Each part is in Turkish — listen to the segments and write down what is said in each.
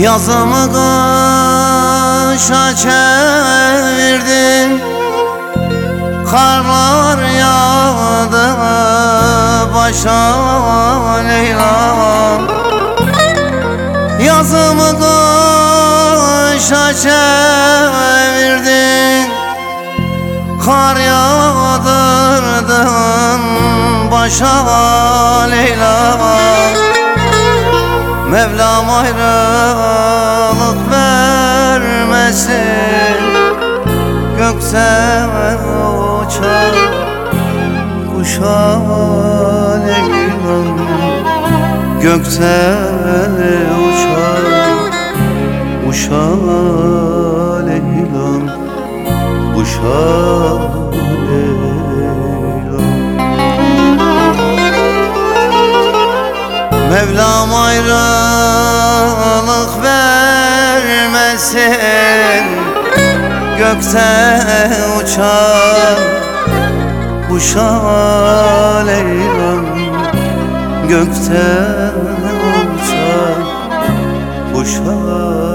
Yazımı kışa çevirdin Karlar yağdı başa Leyla. Yazımı kışa çevirdin Kar yağdırdın başa Leyla Mevlam ayrılık vermesin. Gökte uçar kuşa Leyla'm Gökte uçar kuşa Leyla'm Kuşa Leyla'm Mevlam ayrılık vermesin Gökte uçan kuşa Leyla'm Gökte uçan kuşa Leyla'm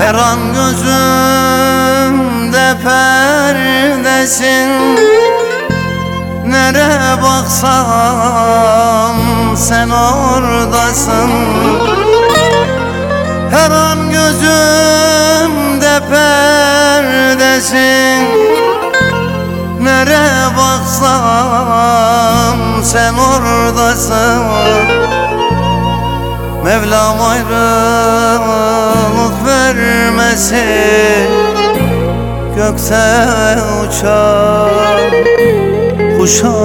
Her an gözümde perdesin. Nere baksam sen oradasın. Her an gözümde perdesin. Nere baksam sen oradasın. Mevlam ayrılık vermesin Gökte uçar kuşa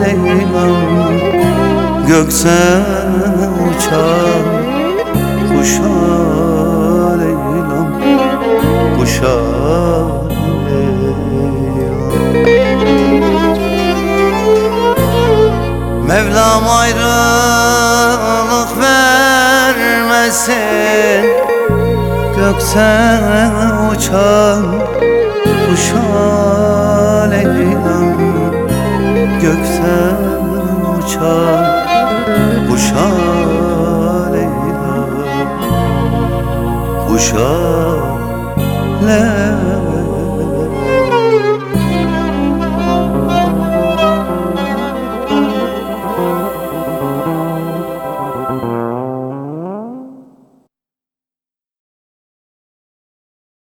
Leyla'm Gökte uçar kuşa Leyla'm Kuşa Mevlam ayrılık vermesin Gökte uçan kuşa Leyla'm Gökte uçan kuşa Leyla'm Kuşa Leyla'm